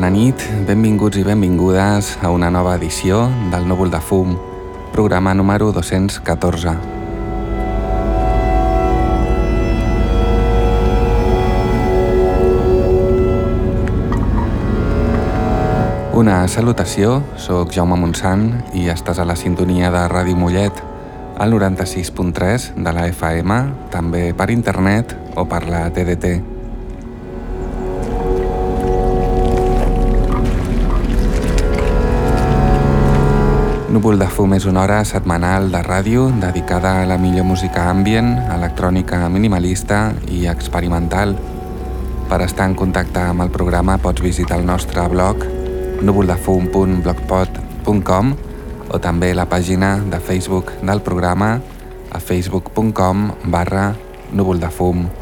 Bona nit, benvinguts i benvingudes a una nova edició del Núvol de Fum, programa número 214. Una salutació, sóc Jaume Montsant i estàs a la sintonia de Ràdio Mollet, al 96.3 de la FM, també per internet o per la TDT. Núvol de fum és una hora setmanal de ràdio dedicada a la millor música ambient, electrònica minimalista i experimental. Per estar en contacte amb el programa pots visitar el nostre blog núvoldefum.blogspot.com o també la pàgina de Facebook del programa a facebook.com barra núvoldefum.com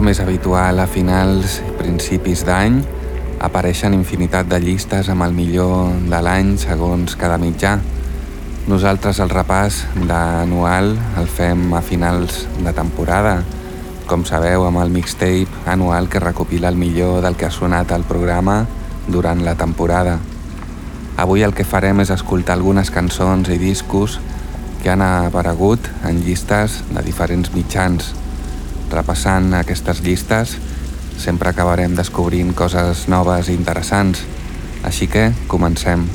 Com és habitual a finals i principis d'any, apareixen infinitat de llistes amb el millor de l'any segons cada mitjà. Nosaltres el repàs d'anual el fem a finals de temporada, com sabeu amb el mixtape anual que recopila el millor del que ha sonat al programa durant la temporada. Avui el que farem és escoltar algunes cançons i discos que han aparegut en llistes de diferents mitjans, Repassant aquestes llistes sempre acabarem descobrint coses noves i interessants, així que comencem.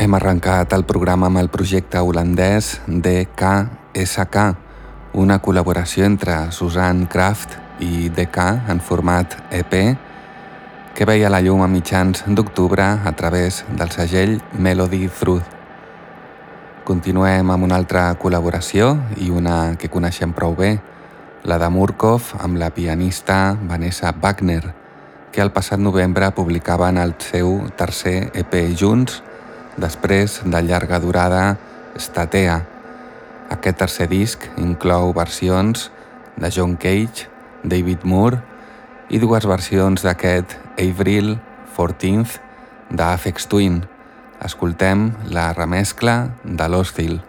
Hem arrencat el programa amb el projecte holandès DKSK, una col·laboració entre Susan Kraft i DK en format EP que veia la llum a mitjans d'octubre a través del segell Melody Truth. Continuem amb una altra col·laboració i una que coneixem prou bé, la de Murkov amb la pianista Vanessa Wagner, que el passat novembre publicaven el seu tercer EP junts després de llarga durada Statea. Aquest tercer disc inclou versions de John Cage, David Moore i dues versions d'aquest Avril 14th d'Afex Twin. Escoltem la remescla de l'Hostil.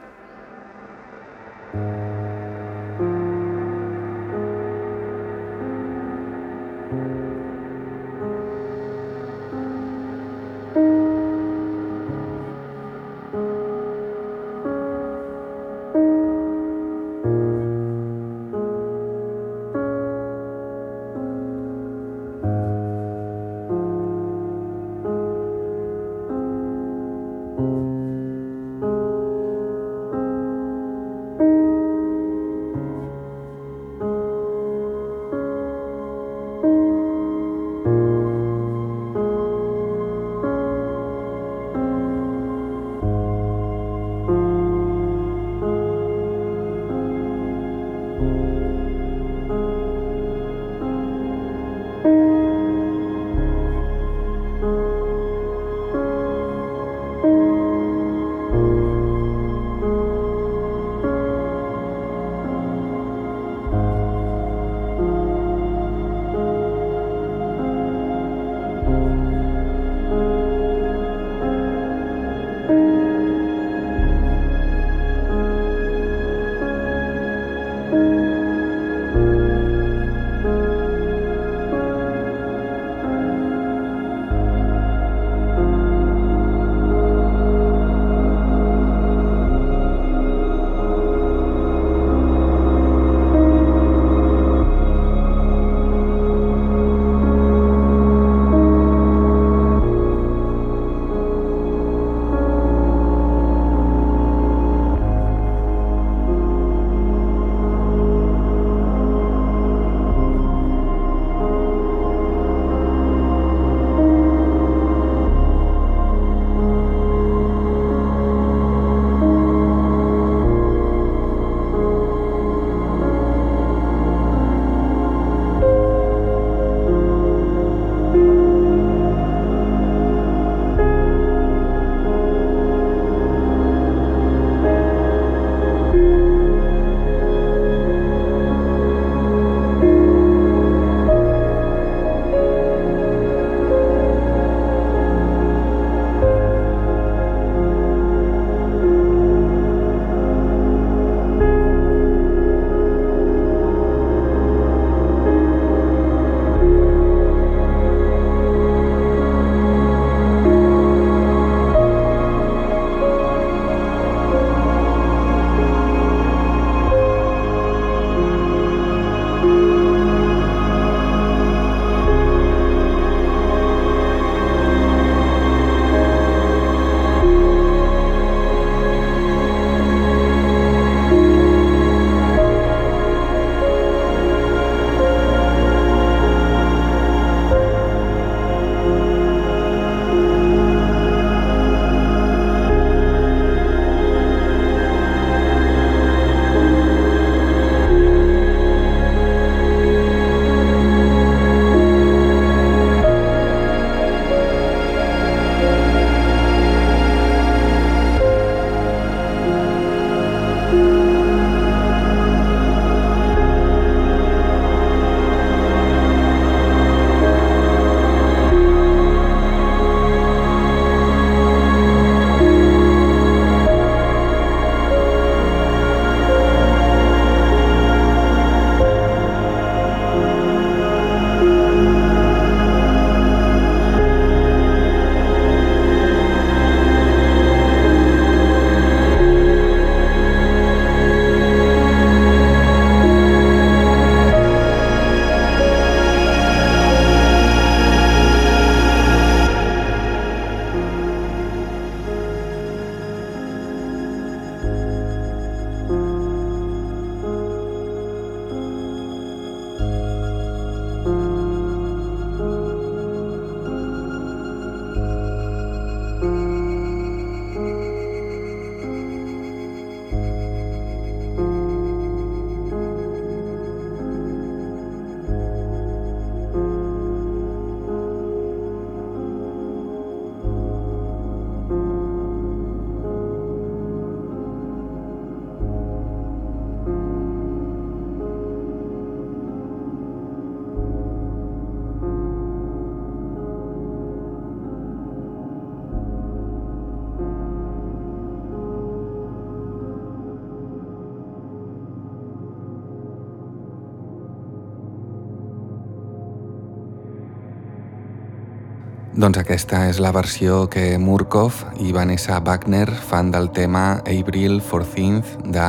Doncs aquesta és la versió que Murkov i Vanessa Wagner fan del tema April 14th de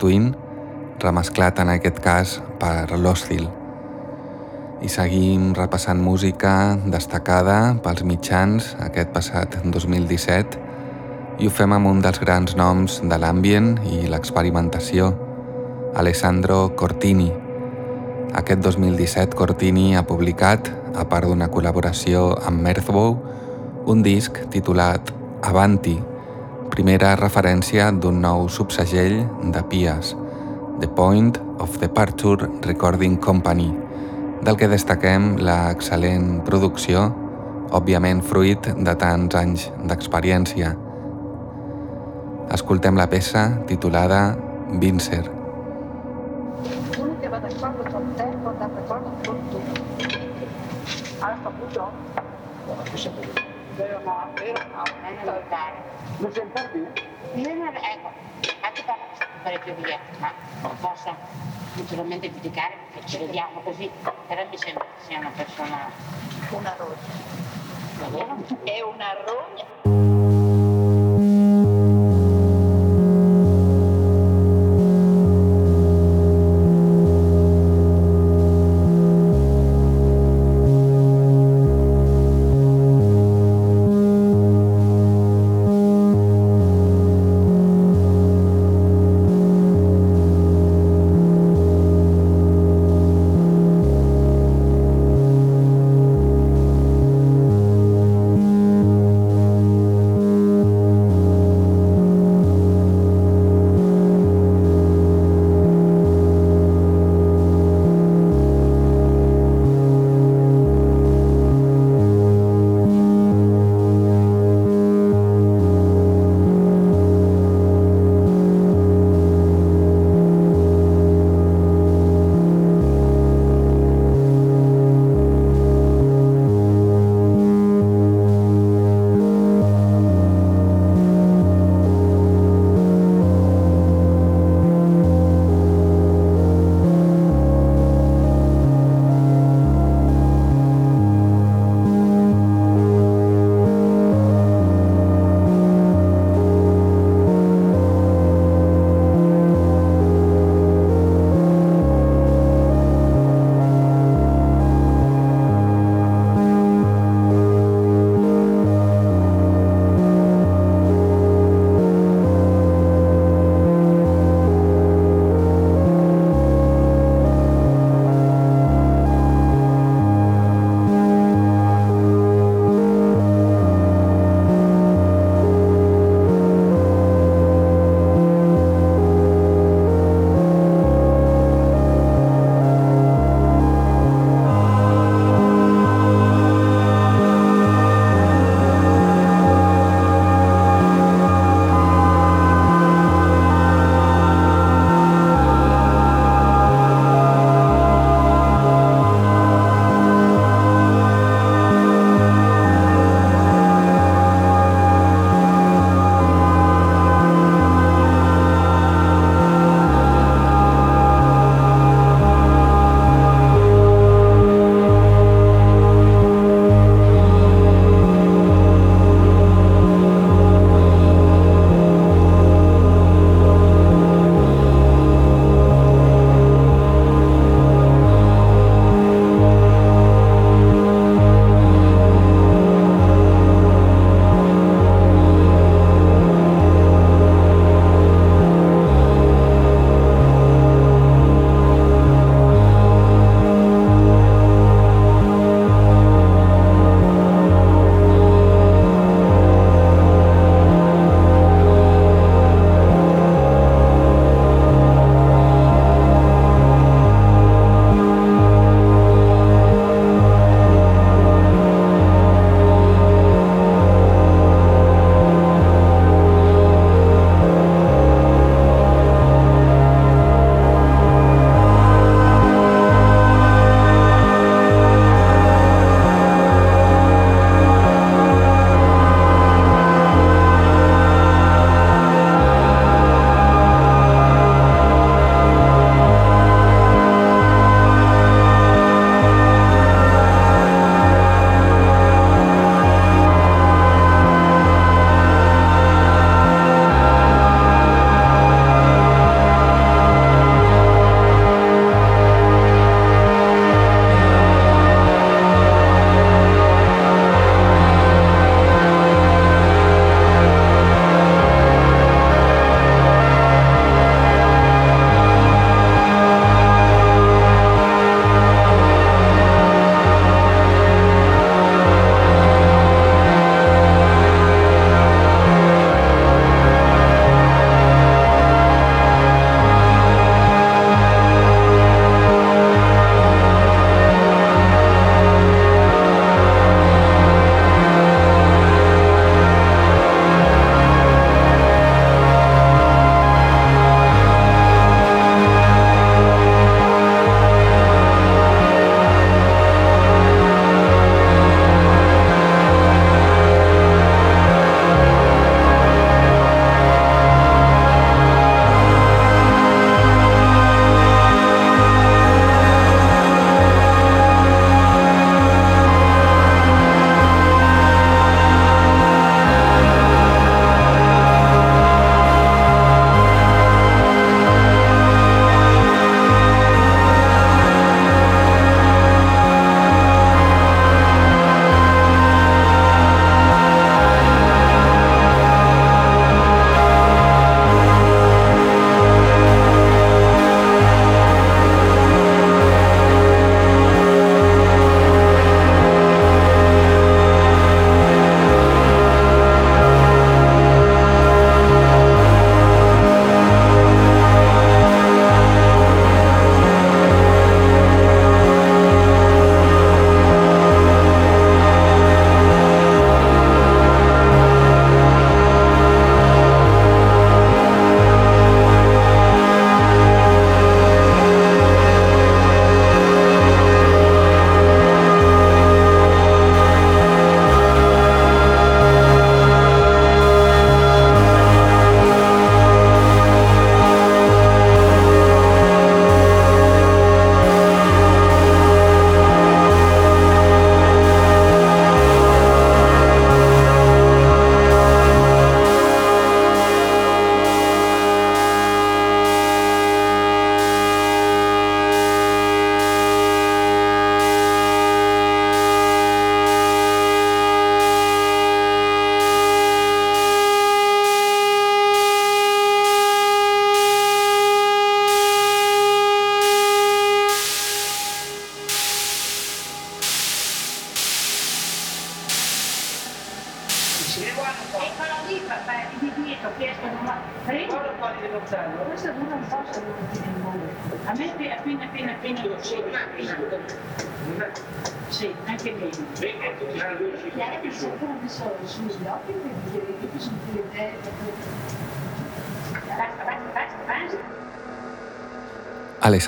Twin, remesclat en aquest cas per l'Hostil. I seguim repassant música destacada pels mitjans aquest passat 2017 i ho fem amb un dels grans noms de l'ambient i l'experimentació, Alessandro Cortini. Aquest 2017 Cortini ha publicat a part d'una col·laboració amb Mirthbow, un disc titulat Avanti, primera referència d'un nou subsegell de Pias, The Point of Departure Recording Company, del que destaquem la excel·lent producció, òbviament fruit de tants anys d'experiència. Escoltem la peça titulada Vincer. Non saltare. Non sentare più? Non, ecco, anche per fare più via, ma posso naturalmente giudicare perché ci vediamo così, però mi sembra che sia una persona... Una rogna. È una rogna.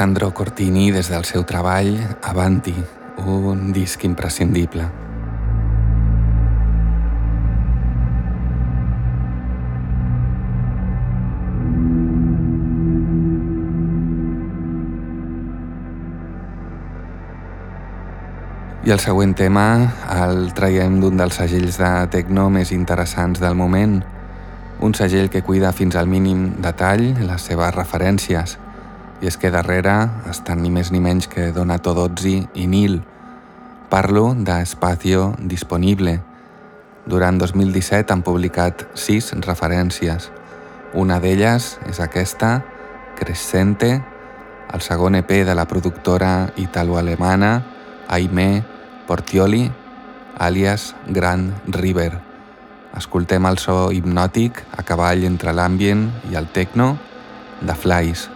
Alessandro Cortini des del seu treball Avanti, un disc imprescindible. I el següent tema el traiem d'un dels segells de techno més interessants del moment, un segell que cuida fins al mínim detall les seves referències, i és que darrere estan ni més ni menys que Donato Dozzi i Nil. Parlo d'Espacio Disponible. Durant 2017 han publicat sis referències. Una d'elles és aquesta, Crescente, el segon EP de la productora italo-alemana Aime Portioli, àlies Grand River. Escoltem el so hipnòtic a cavall entre l'ambient i el techno de Flies.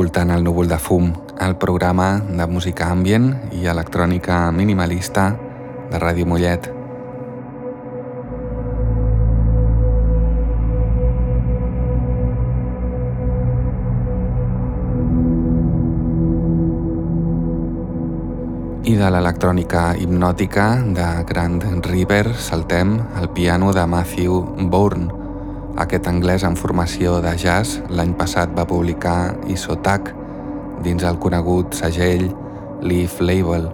Escoltant el núvol de fum, el programa de música ambient i electrònica minimalista de Ràdio Mollet. I de l'electrònica hipnòtica de Grand River saltem al piano de Matthew Bourne. Aquest anglès en formació de jazz l'any passat va publicar Isotac dins el conegut segell Leaf Label.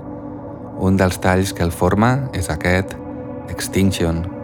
Un dels talls que el forma és aquest, Extinction.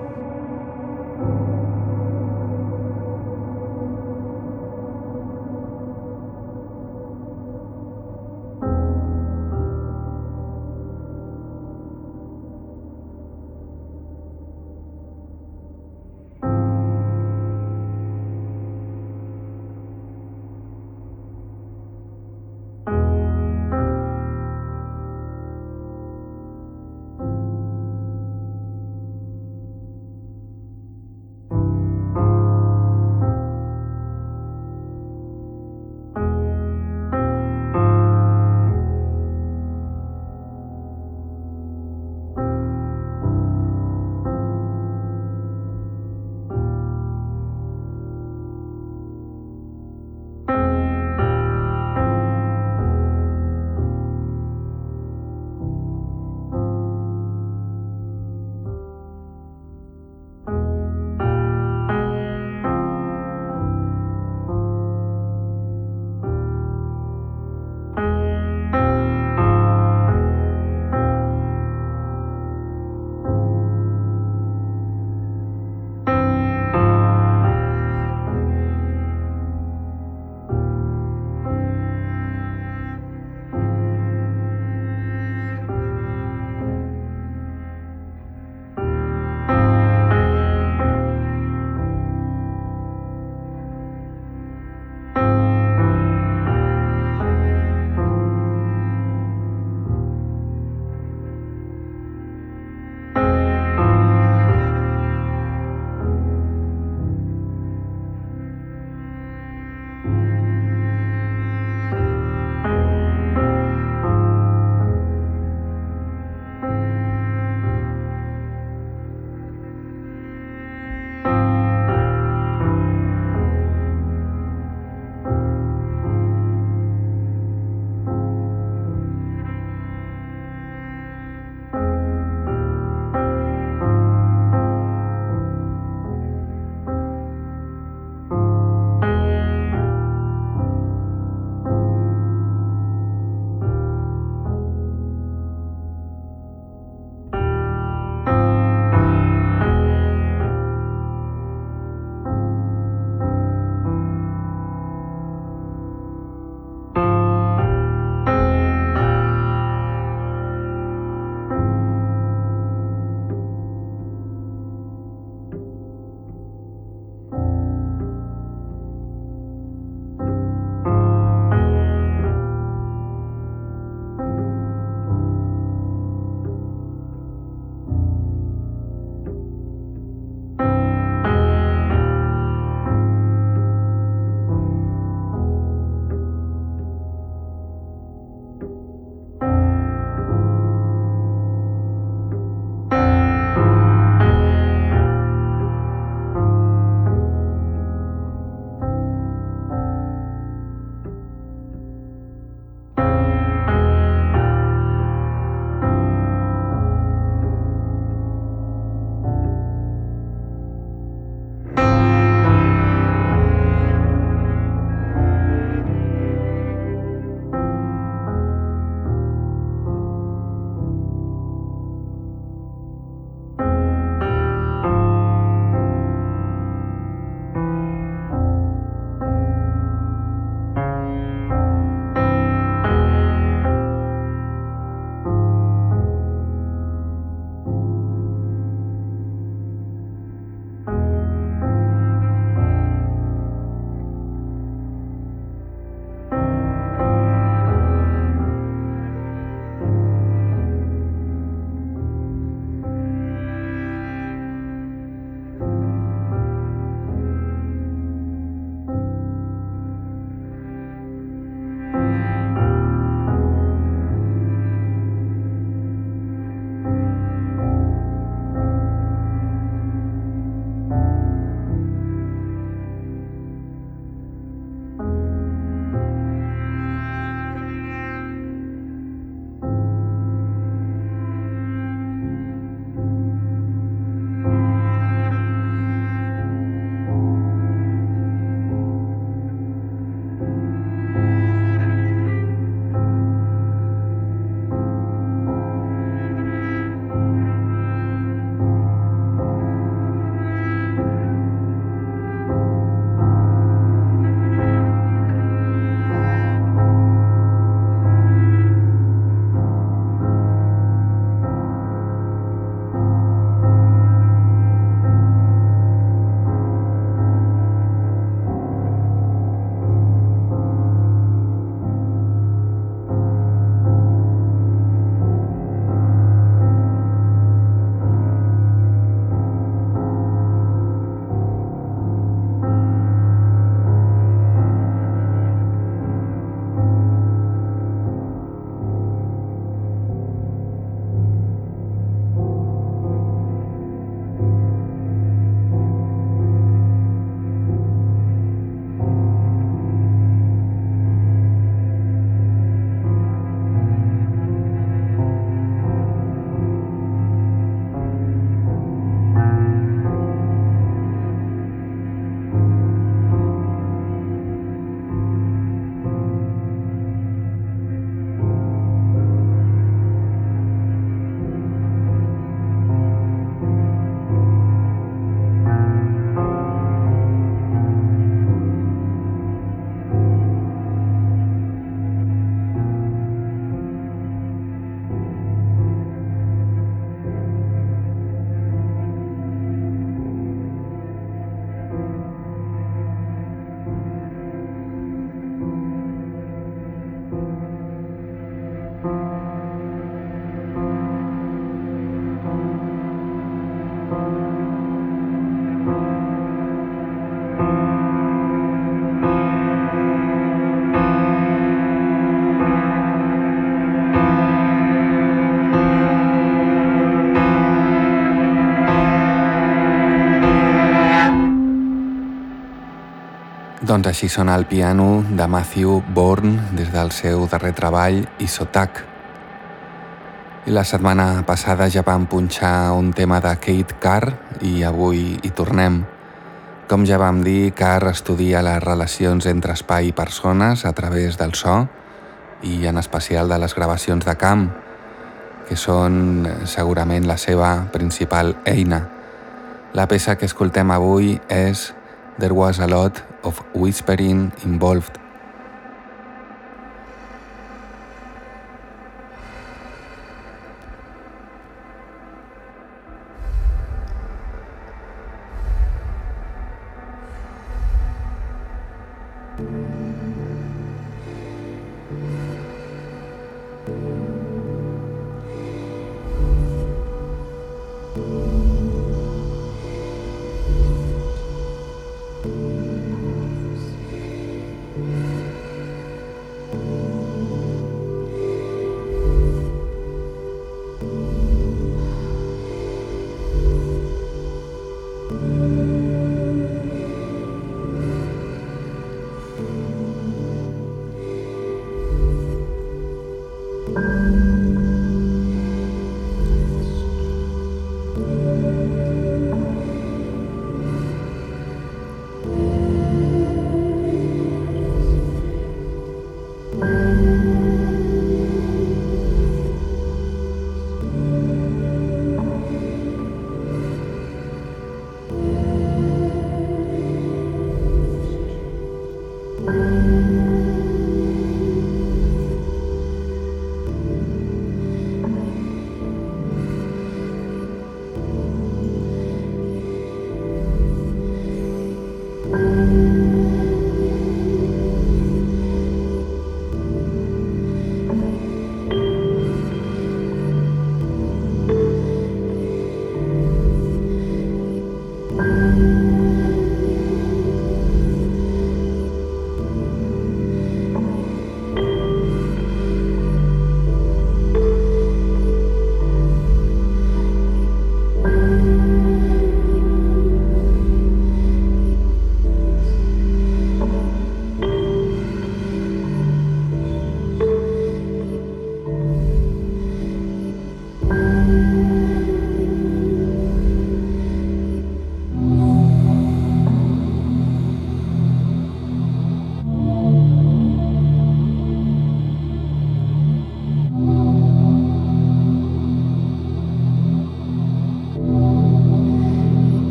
Doncs així sona el piano de Matthew Bourne des del seu darrer treball, Isotac. I la setmana passada ja vam punxar un tema de Kate Carr i avui hi tornem. Com ja vam dir, Carr estudia les relacions entre espai i persones a través del so i en especial de les gravacions de camp, que són segurament la seva principal eina. La peça que escoltem avui és There Was a Lot of whispering involved.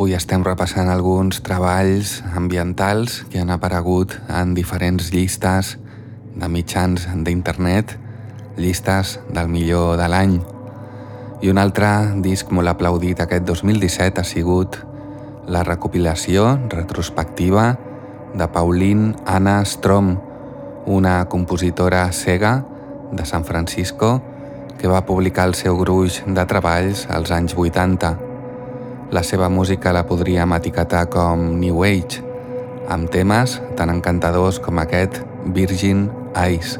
Avui estem repassant alguns treballs ambientals que han aparegut en diferents llistes de mitjans d'internet, llistes del millor de l'any. I un altre disc molt aplaudit aquest 2017 ha sigut la recopilació retrospectiva de Pauline Anna Strom, una compositora cega de San Francisco que va publicar el seu gruix de treballs als anys 80. La seva música la podríem etiquetar com New Age, amb temes tan encantadors com aquest Virgin Eyes.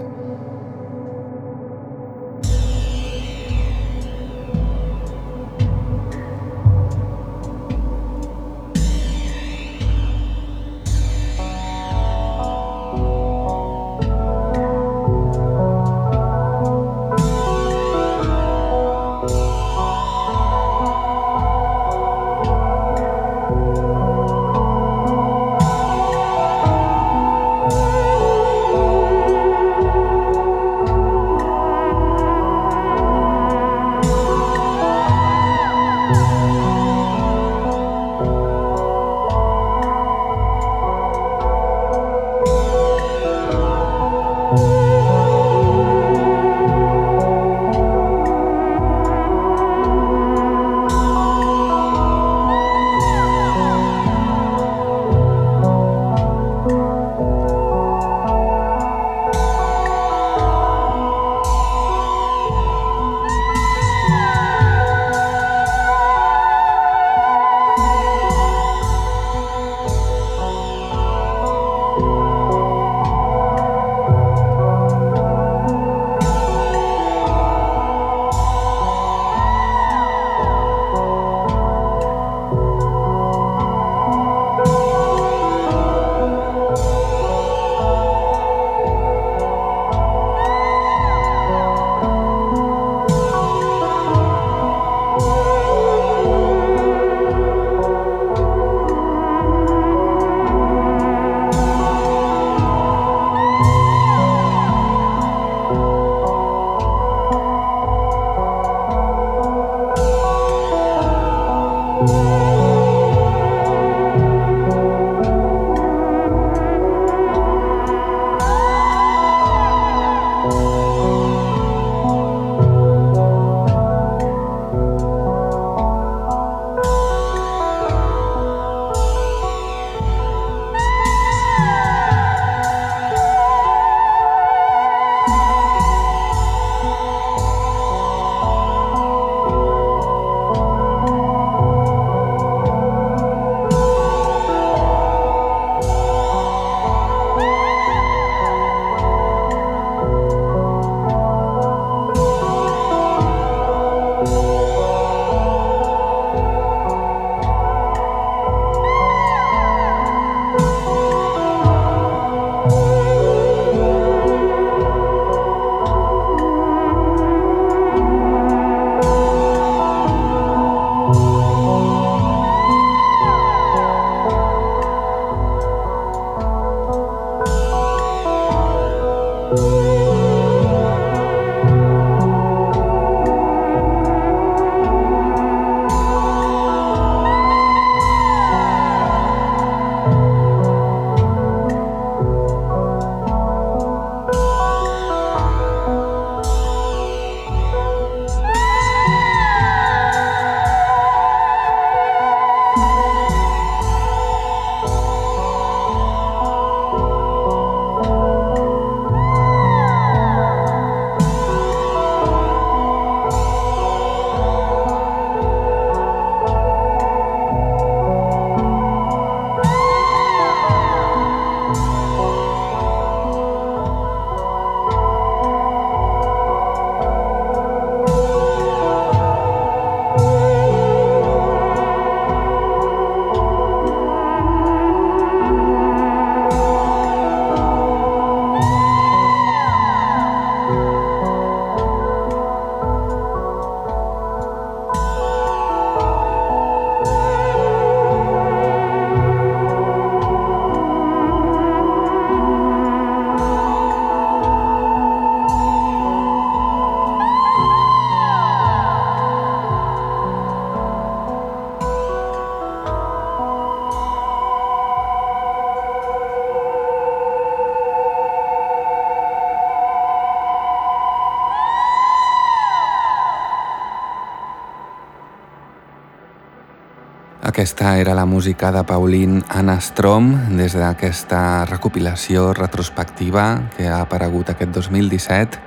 Aquesta era la música de Pauline Anna Strom des d'aquesta recopilació retrospectiva que ha aparegut aquest 2017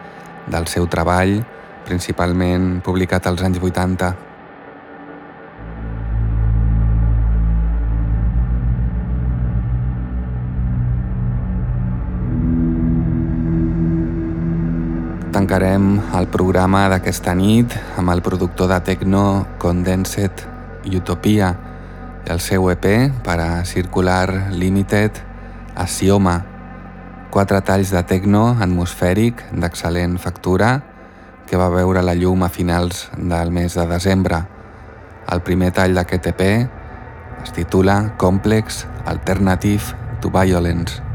del seu treball, principalment publicat als anys 80. Tancarem el programa d'aquesta nit amb el productor de techno Condensed Utopia el seu EP per a Circular Limited Asioma, quatre talls de techno atmosfèric d'excel·lent factura que va veure la llum a finals del mes de desembre. El primer tall d'aquest EP es titula Complex Alternative to Violence.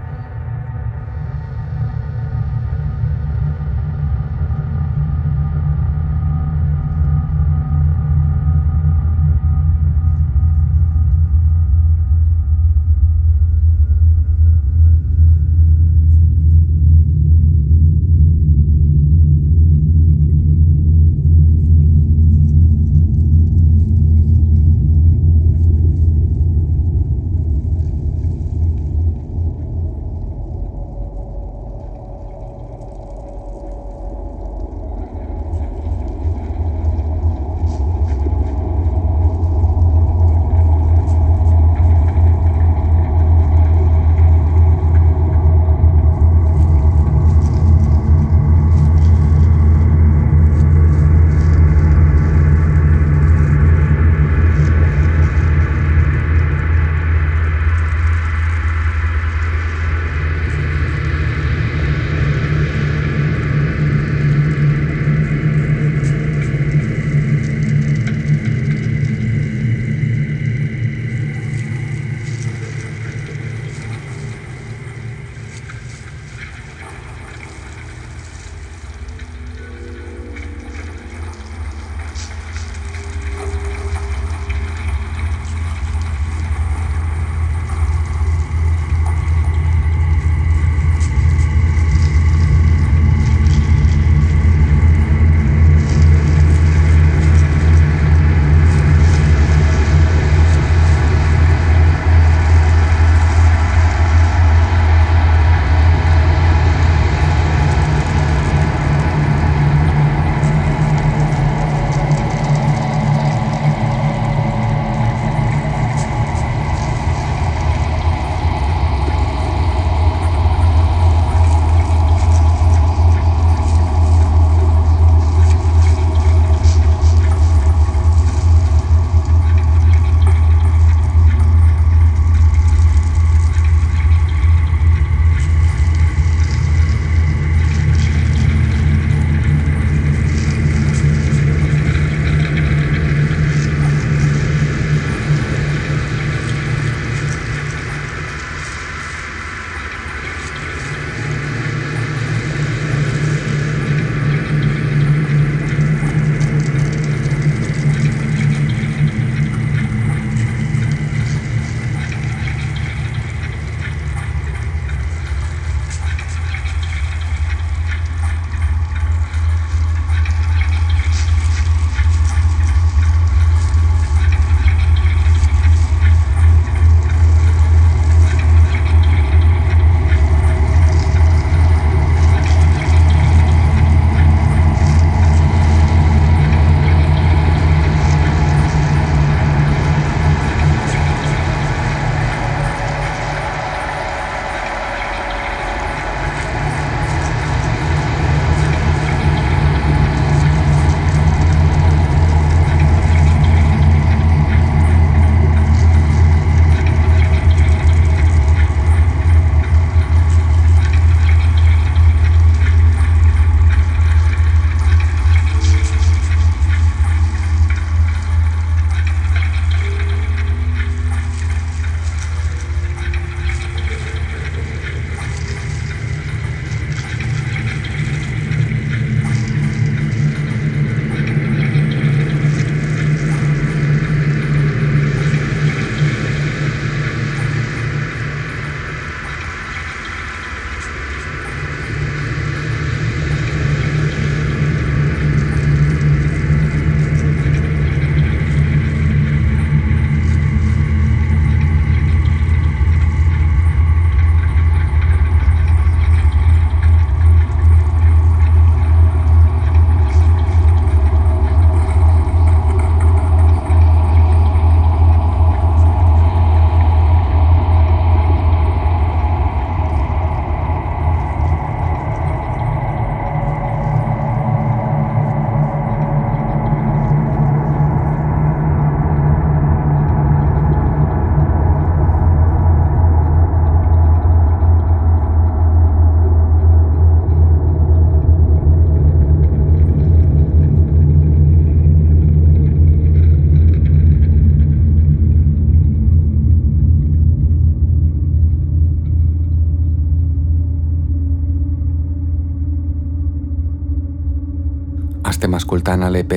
Estem escoltant l'EP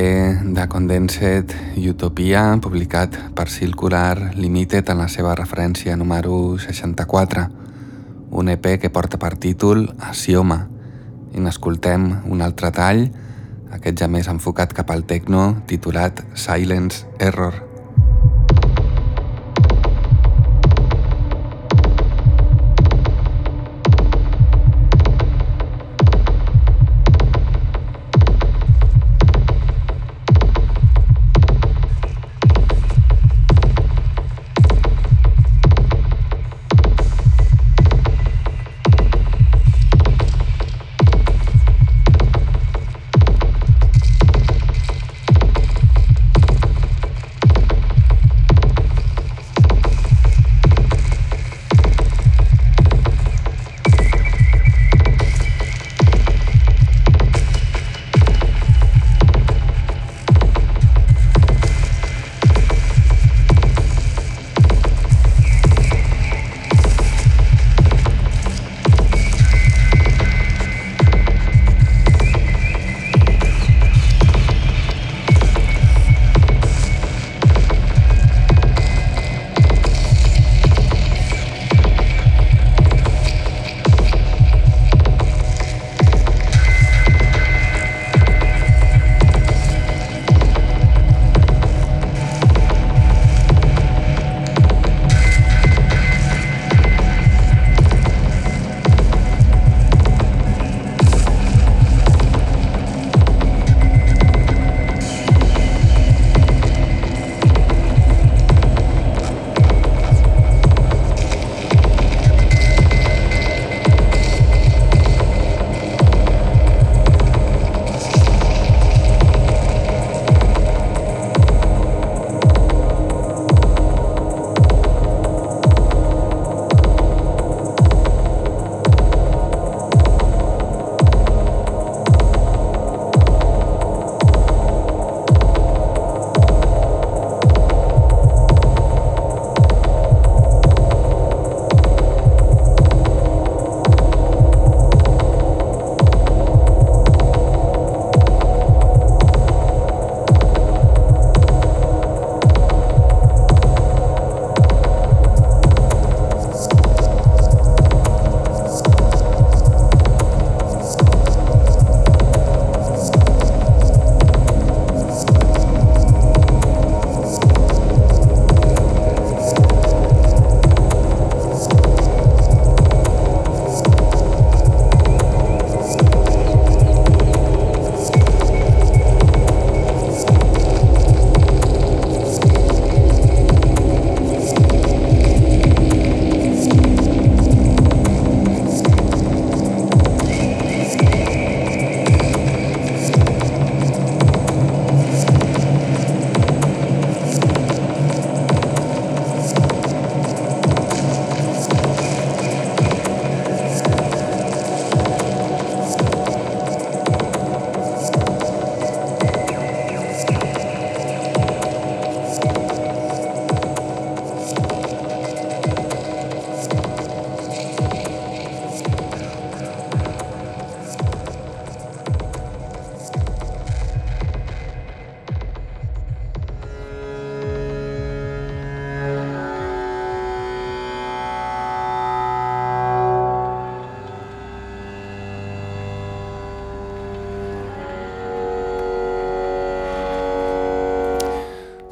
de Condensed Utopia, publicat per Circular Limited en la seva referència número 64, un EP que porta per títol Asioma, i n'escoltem un altre tall, aquest ja més enfocat cap al techno, titulat Silence Error.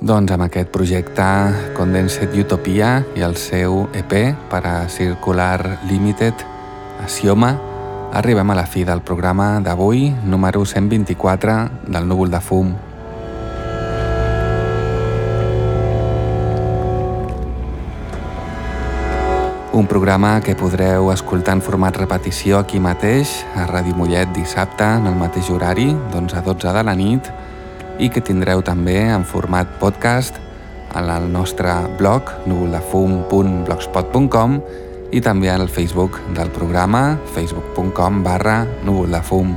Doncs amb aquest projecte Condensed Utopia i el seu EP per a Circular Limited, Asioma, arribem a la fi del programa d'avui, número 124 del Núvol de Fum. Un programa que podreu escoltar en format repetició aquí mateix, a Ràdio Mollet dissabte, en el mateix horari, d'11 a 12 de la nit, i que tindreu també en format podcast en el nostre blog núvoldefum.blogspot.com i també al Facebook del programa facebook.com barra núvoldefum.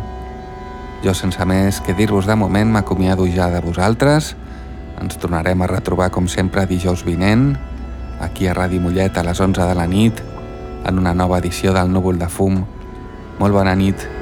Jo sense més que dir-vos de moment m'acomiado ja de vosaltres. Ens tornarem a retrobar com sempre dijous vinent aquí a Ràdio Mollet a les 11 de la nit en una nova edició del Núvol de Fum. Molt bona nit.